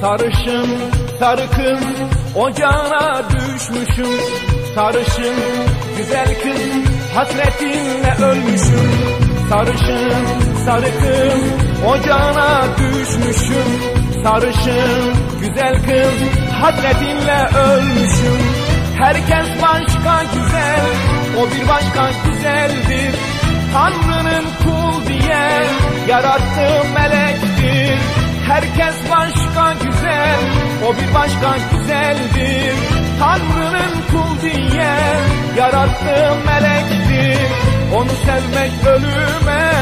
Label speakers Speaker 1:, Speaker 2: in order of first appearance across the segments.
Speaker 1: Sarışın sarı kız ocağına düşmüşüm. Sarışın güzel kız hasretinle ölmüşüm. Sarışın sarı kız ocağına düşmüşüm. Sarışın güzel kız hasretinle ölmüşüm. Herkes başka güzel o bir başka güzeldir. Tanrı'nın kul diye yarattığı melektir Herkes başka güzel, o bir başka güzeldir. Tanrı'nın kul diye yarattığı melektir. Onu sevmek ölüme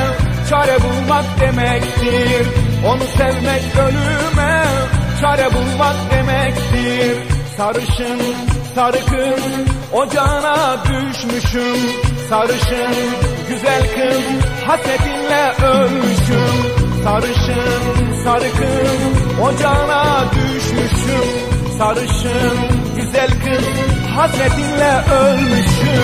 Speaker 1: çare bulmak demektir. Onu sevmek ölüme çare bulmak demektir. Sarışın sarı kız ocağına düşmüşüm. Sarışın güzel kız hasetinle ölmüşüm. Sarışın sarı kız ocağına düşmüşüm. Sarışın güzel kız hasretinle ölmüşüm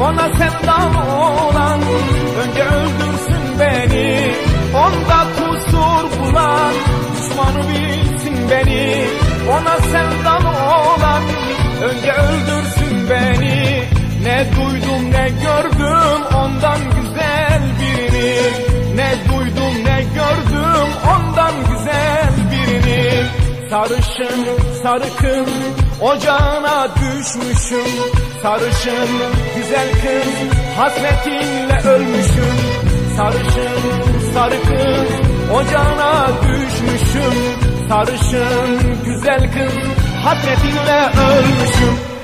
Speaker 1: Ona sevdam olan önce öldürsün beni. Onda kusur bulan düşmanı bilsin beni. Ona sevdam olan önce öldürsün beni. Ne duydum ne gördüm ondan güzel birini. Ne duydum ne gördüm ondan güzel birini. Sarışın sarı kız ocağına düşmüşüm. Sarışın güzel kız hasretinle ölmüşüm. Sarışın sarı kız ocağına düşmüşüm. Sarışın güzel kız hasretinle ölmüşüm